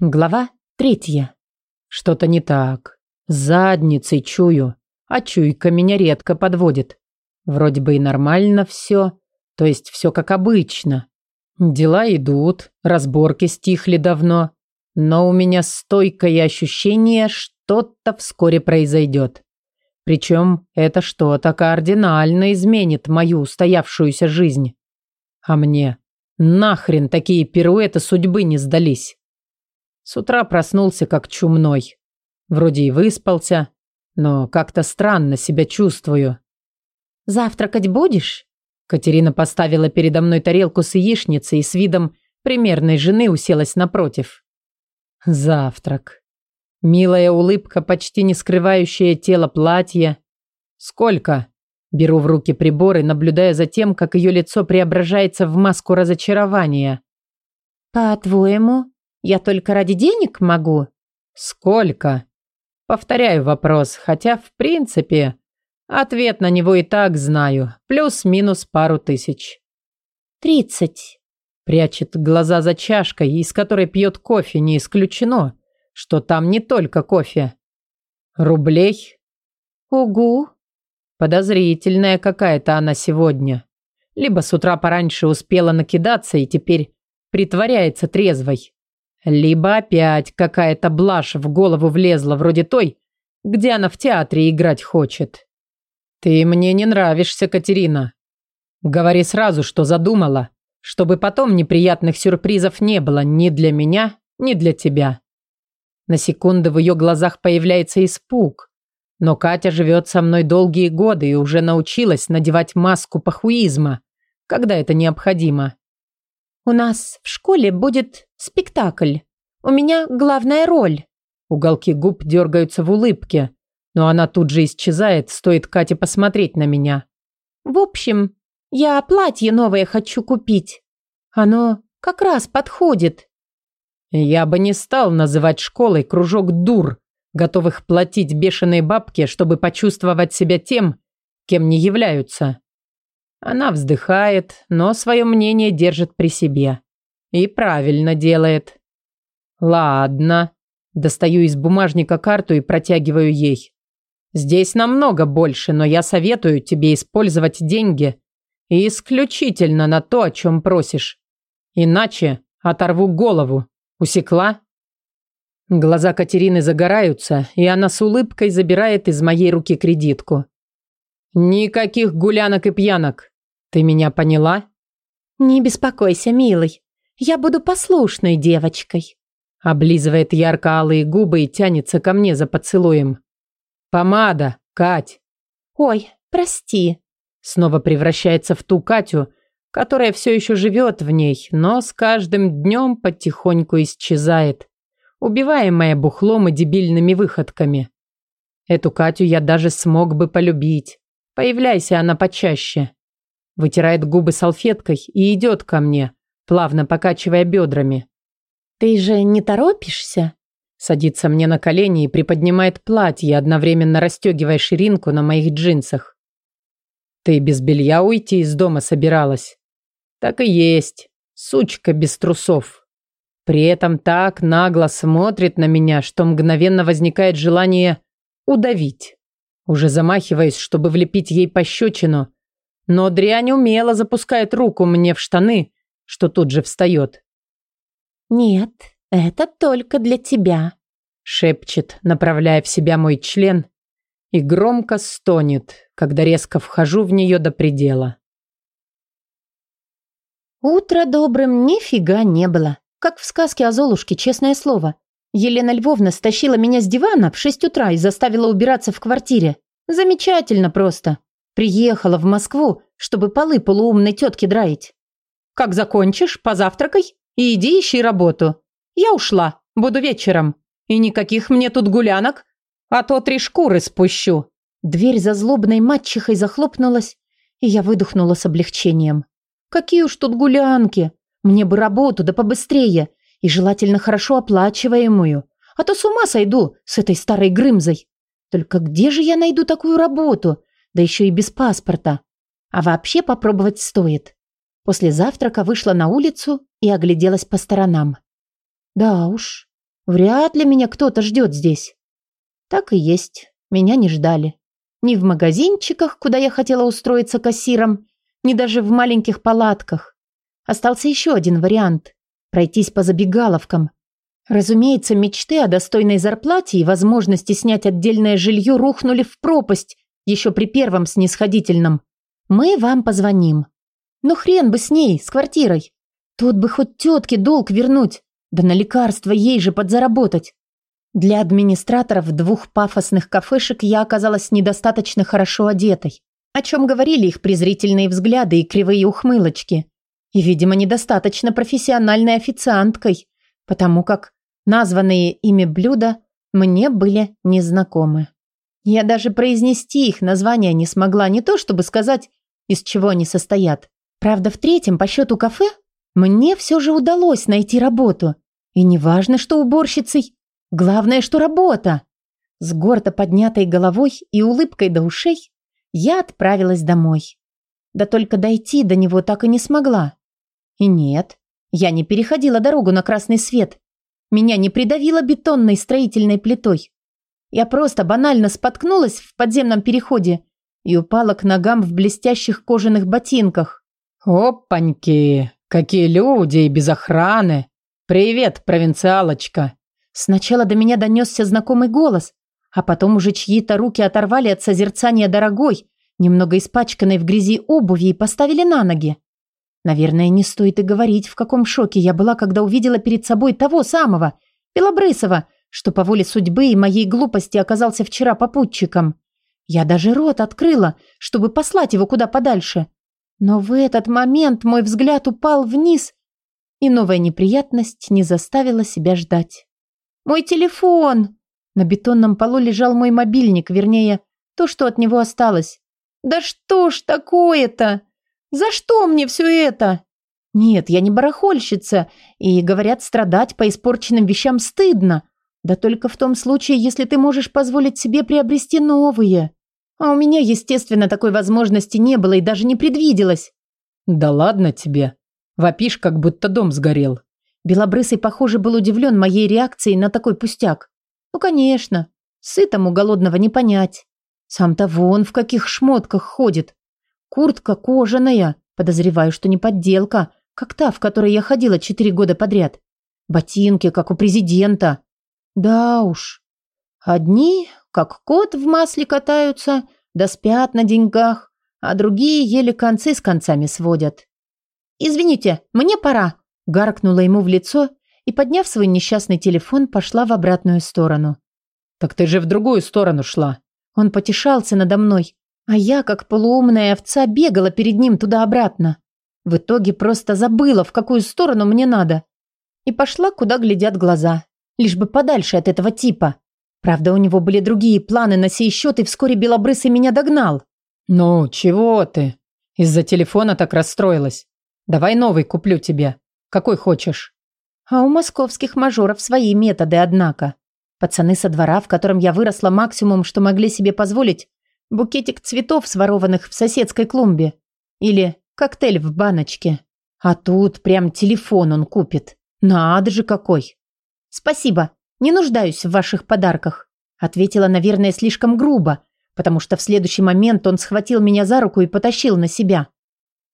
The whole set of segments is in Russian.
Глава третья. Что-то не так. С задницей чую, а чуйка меня редко подводит. Вроде бы и нормально все, то есть все как обычно. Дела идут, разборки стихли давно, но у меня стойкое ощущение, что-то вскоре произойдет. Причем это что-то кардинально изменит мою устоявшуюся жизнь. А мне нахрен такие пируэты судьбы не сдались. С утра проснулся как чумной. Вроде и выспался, но как-то странно себя чувствую. «Завтракать будешь?» Катерина поставила передо мной тарелку с яичницей и с видом примерной жены уселась напротив. Завтрак. Милая улыбка, почти не скрывающая тело платья. «Сколько?» Беру в руки приборы, наблюдая за тем, как ее лицо преображается в маску разочарования. «По-твоему, я только ради денег могу?» «Сколько?» Повторяю вопрос, хотя, в принципе, ответ на него и так знаю. Плюс-минус пару тысяч. «Тридцать». Прячет глаза за чашкой, из которой пьет кофе, не исключено, что там не только кофе. Рублей? Угу. Подозрительная какая-то она сегодня. Либо с утра пораньше успела накидаться и теперь притворяется трезвой. Либо опять какая-то блажь в голову влезла, вроде той, где она в театре играть хочет. Ты мне не нравишься, Катерина. Говори сразу, что задумала, чтобы потом неприятных сюрпризов не было ни для меня, ни для тебя. На секунду в ее глазах появляется испуг. Но Катя живет со мной долгие годы и уже научилась надевать маску похуизма, когда это необходимо. «У нас в школе будет спектакль. У меня главная роль». Уголки губ дергаются в улыбке, но она тут же исчезает, стоит Кате посмотреть на меня. «В общем, я платье новое хочу купить. Оно как раз подходит». Я бы не стал называть школой кружок дур, готовых платить бешеные бабки, чтобы почувствовать себя тем, кем не являются. Она вздыхает, но свое мнение держит при себе. И правильно делает. Ладно. Достаю из бумажника карту и протягиваю ей. Здесь намного больше, но я советую тебе использовать деньги исключительно на то, о чем просишь. Иначе оторву голову. Усекла? Глаза Катерины загораются, и она с улыбкой забирает из моей руки кредитку. Никаких гулянок и пьянок. Ты меня поняла? Не беспокойся, милый. Я буду послушной девочкой. Облизывает ярко-алые губы и тянется ко мне за поцелуем. Помада, Кать. Ой, прости. Снова превращается в ту Катю, которая все еще живет в ней, но с каждым днем потихоньку исчезает, убиваемая бухлом и дебильными выходками. Эту Катю я даже смог бы полюбить. Появляйся она почаще. Вытирает губы салфеткой и идет ко мне, плавно покачивая бедрами. «Ты же не торопишься?» Садится мне на колени и приподнимает платье, одновременно расстегивая ширинку на моих джинсах. «Ты без белья уйти из дома собиралась?» «Так и есть. Сучка без трусов». При этом так нагло смотрит на меня, что мгновенно возникает желание удавить. Уже замахиваясь, чтобы влепить ей пощечину, но дрянь умело запускает руку мне в штаны, что тут же встает. «Нет, это только для тебя», — шепчет, направляя в себя мой член, и громко стонет, когда резко вхожу в нее до предела. Утро добрым нифига не было. Как в сказке о Золушке, честное слово. Елена Львовна стащила меня с дивана в шесть утра и заставила убираться в квартире. Замечательно просто. Приехала в Москву, чтобы полы полуумной тетки драить. Как закончишь, позавтракай и иди ищи работу. Я ушла, буду вечером. И никаких мне тут гулянок, а то три шкуры спущу. Дверь за злобной мачехой захлопнулась, и я выдохнула с облегчением. Какие уж тут гулянки. Мне бы работу, да побыстрее. И желательно хорошо оплачиваемую. А то с ума сойду с этой старой Грымзой. Только где же я найду такую работу? Да еще и без паспорта. А вообще попробовать стоит. После завтрака вышла на улицу и огляделась по сторонам. Да уж, Вряд ли меня кто-то ждет здесь. Так и есть. Меня не ждали. Ни в магазинчиках, куда я хотела устроиться кассиром, ни даже в маленьких палатках. Остался еще один вариант – пройтись по забегаловкам. Разумеется, мечты о достойной зарплате и возможности снять отдельное жилье рухнули в пропасть еще при первом снисходительном. Мы вам позвоним. Ну хрен бы с ней, с квартирой. Тут бы хоть тетке долг вернуть, да на лекарства ей же подзаработать. Для администраторов двух пафосных кафешек я оказалась недостаточно хорошо одетой, о чем говорили их презрительные взгляды и кривые ухмылочки. И, видимо, недостаточно профессиональной официанткой, потому как названные ими блюда мне были незнакомы. Я даже произнести их названия не смогла, не то чтобы сказать, из чего они состоят. Правда, в третьем по счету кафе мне все же удалось найти работу. И неважно, что уборщицей, Главное, что работа. С гордо поднятой головой и улыбкой до ушей я отправилась домой. Да только дойти до него так и не смогла. И нет, я не переходила дорогу на красный свет. Меня не придавило бетонной строительной плитой. Я просто банально споткнулась в подземном переходе и упала к ногам в блестящих кожаных ботинках. «Опаньки! Какие люди и без охраны! Привет, провинциалочка!» Сначала до меня донесся знакомый голос, а потом уже чьи-то руки оторвали от созерцания дорогой, немного испачканной в грязи обуви и поставили на ноги. Наверное, не стоит и говорить, в каком шоке я была, когда увидела перед собой того самого, Белобрысова, что по воле судьбы и моей глупости оказался вчера попутчиком. Я даже рот открыла, чтобы послать его куда подальше. Но в этот момент мой взгляд упал вниз, и новая неприятность не заставила себя ждать. Мой телефон!» На бетонном полу лежал мой мобильник, вернее, то, что от него осталось. «Да что ж такое-то? За что мне все это?» «Нет, я не барахольщица, и, говорят, страдать по испорченным вещам стыдно. Да только в том случае, если ты можешь позволить себе приобрести новые. А у меня, естественно, такой возможности не было и даже не предвиделось». «Да ладно тебе. Вопишь, как будто дом сгорел. Белобрысый, похоже, был удивлен моей реакцией на такой пустяк. Ну, конечно, сытому голодного не понять. Сам-то вон в каких шмотках ходит. Куртка кожаная, подозреваю, что не подделка, как та, в которой я ходила четыре года подряд. Ботинки, как у президента. Да уж. Одни, как кот в масле катаются, да спят на деньгах, а другие еле концы с концами сводят. «Извините, мне пора», Гаркнула ему в лицо и, подняв свой несчастный телефон, пошла в обратную сторону. «Так ты же в другую сторону шла». Он потешался надо мной, а я, как полуумная овца, бегала перед ним туда-обратно. В итоге просто забыла, в какую сторону мне надо. И пошла, куда глядят глаза. Лишь бы подальше от этого типа. Правда, у него были другие планы на сей счет, и вскоре Белобрысый меня догнал. «Ну, чего ты? Из-за телефона так расстроилась. Давай новый куплю тебе. Какой хочешь. А у московских мажоров свои методы, однако. Пацаны со двора, в котором я выросла максимум, что могли себе позволить, букетик цветов, сворованных в соседской клумбе. Или коктейль в баночке. А тут прям телефон он купит. Надо же какой. Спасибо, не нуждаюсь в ваших подарках. Ответила, наверное, слишком грубо, потому что в следующий момент он схватил меня за руку и потащил на себя.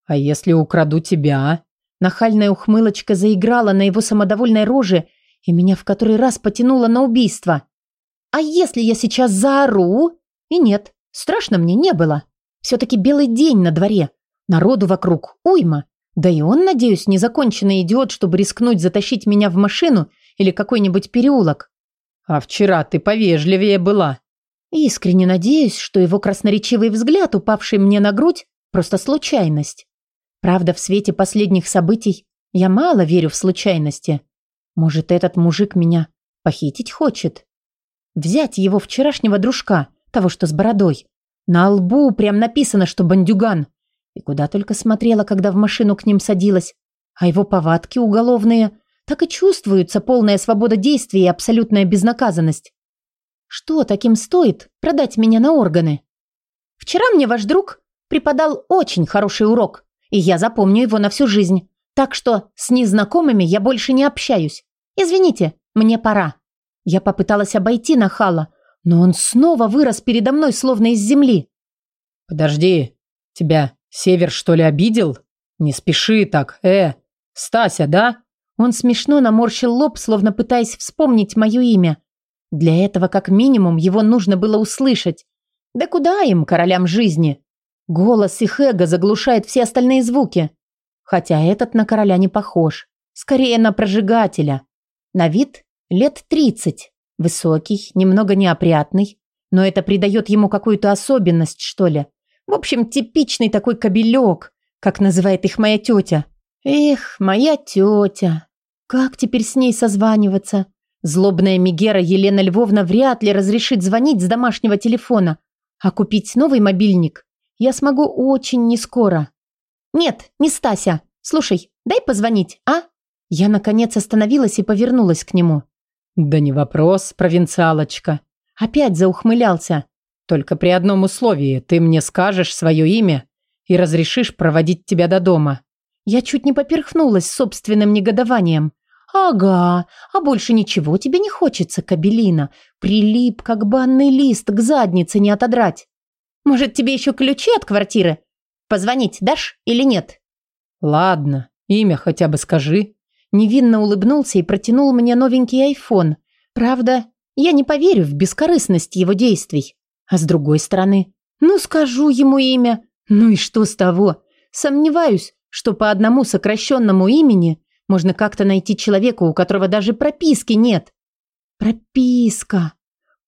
«А если украду тебя?» Нахальная ухмылочка заиграла на его самодовольной роже и меня в который раз потянуло на убийство. А если я сейчас заору? И нет, страшно мне не было. Все-таки белый день на дворе. Народу вокруг уйма. Да и он, надеюсь, незаконченный идиот, чтобы рискнуть затащить меня в машину или какой-нибудь переулок. А вчера ты повежливее была. Искренне надеюсь, что его красноречивый взгляд, упавший мне на грудь, просто случайность. Правда, в свете последних событий я мало верю в случайности. Может, этот мужик меня похитить хочет? Взять его вчерашнего дружка, того, что с бородой. На лбу прям написано, что бандюган. И куда только смотрела, когда в машину к ним садилась. А его повадки уголовные. Так и чувствуется полная свобода действий и абсолютная безнаказанность. Что таким стоит продать меня на органы? Вчера мне ваш друг преподал очень хороший урок и я запомню его на всю жизнь. Так что с незнакомыми я больше не общаюсь. Извините, мне пора. Я попыталась обойти нахала, но он снова вырос передо мной, словно из земли. «Подожди, тебя Север, что ли, обидел? Не спеши так, э, Стася, да?» Он смешно наморщил лоб, словно пытаясь вспомнить мое имя. Для этого, как минимум, его нужно было услышать. Да куда им, королям жизни? Голос их эго заглушает все остальные звуки. Хотя этот на короля не похож. Скорее на прожигателя. На вид лет тридцать. Высокий, немного неопрятный. Но это придает ему какую-то особенность, что ли. В общем, типичный такой кобелек, как называет их моя тетя. Эх, моя тетя. Как теперь с ней созваниваться? Злобная Мегера Елена Львовна вряд ли разрешит звонить с домашнего телефона. А купить новый мобильник я смогу очень нескоро. Нет, не Стася. Слушай, дай позвонить, а? Я, наконец, остановилась и повернулась к нему. Да не вопрос, провинциалочка. Опять заухмылялся. Только при одном условии. Ты мне скажешь свое имя и разрешишь проводить тебя до дома. Я чуть не поперхнулась собственным негодованием. «Ага, а больше ничего тебе не хочется, Кабелина. Прилип, как банный лист, к заднице не отодрать. Может, тебе еще ключи от квартиры? Позвонить дашь или нет?» «Ладно, имя хотя бы скажи». Невинно улыбнулся и протянул мне новенький айфон. Правда, я не поверю в бескорыстность его действий. А с другой стороны, ну скажу ему имя, ну и что с того? Сомневаюсь, что по одному сокращенному имени можно как-то найти человека, у которого даже прописки нет. Прописка.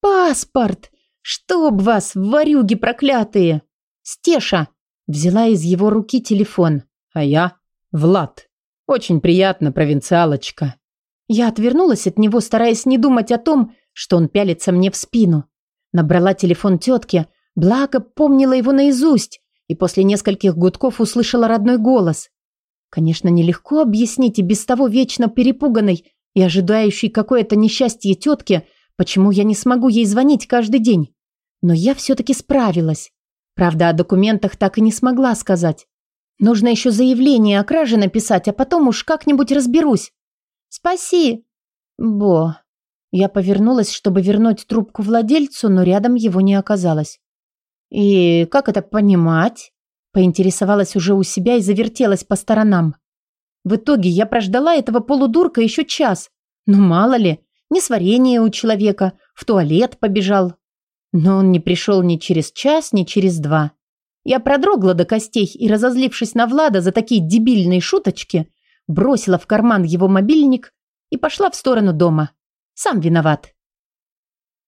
Паспорт. Чтоб вас, ворюги проклятые. Стеша. Взяла из его руки телефон. А я Влад. Очень приятно, провинциалочка. Я отвернулась от него, стараясь не думать о том, что он пялится мне в спину. Набрала телефон тетки, благо помнила его наизусть, и после нескольких гудков услышала родной голос. Конечно, нелегко объяснить и без того вечно перепуганной и ожидающей какое-то несчастье тетке, почему я не смогу ей звонить каждый день. Но я все-таки справилась. Правда, о документах так и не смогла сказать. Нужно еще заявление о краже написать, а потом уж как-нибудь разберусь. Спаси. Бо. Я повернулась, чтобы вернуть трубку владельцу, но рядом его не оказалось. «И как это понимать?» Поинтересовалась уже у себя и завертелась по сторонам. В итоге я прождала этого полудурка еще час. Ну, мало ли, несварение у человека, в туалет побежал. Но он не пришел ни через час, ни через два. Я продрогла до костей и, разозлившись на Влада за такие дебильные шуточки, бросила в карман его мобильник и пошла в сторону дома. Сам виноват.